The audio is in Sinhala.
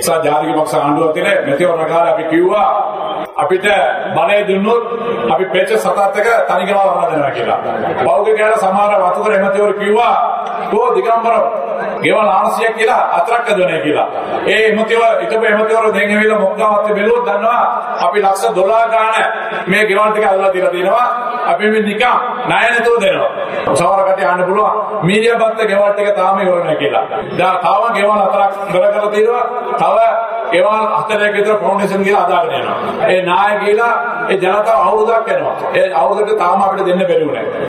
එක්සත් ජාතික පක්ෂ ආණ්ඩුව තිනේ මෙතිවරණ කාලේ අපි කිව්වා අපිට බලය දුන්නොත් අපි පෙච්ච සතත් එක තනි කරලා වරලා දෙනවා කියලා. පෞද්ගලික කැල සමහර වතුකර එමෙතිවරු කිව්වා "කෝ දිගම්බර ගෙවල් 900ක් කියලා අතරක් හදවනේ කියලා. ඒ එමෙතිව ඉතපු එමෙතිවරු දෙන් ඇවිල්ලා මොක්කාවත් බැලුවොත් දන්නවා අපි ලක්ෂ 12 ගාණ මේ ගෙවල් ටික අල්ලලා දීලා තියෙනවා. අපි මේ නිකන් ණය නැතුව දෙනවා. සමහර කට්ටිය අහන්න පුළුවන් මීඩියා බත්ත ගෙවල් ටික තාම ඉවර නැහැ කියලා. දැන් තාම ගෙවල් හතරක් ඉවර කරලා තියෙනවා. තව ගෙවල් හතරක් විතර ෆවුන්ඩේෂන් කියලා අදාගෙන යනවා. ඒ නාය කියලා ඒ ජනතාව අවුරුද්දක් යනවා. ඒ අවුරුද්දට තාම අපිට දෙන්න බැරි වුණා.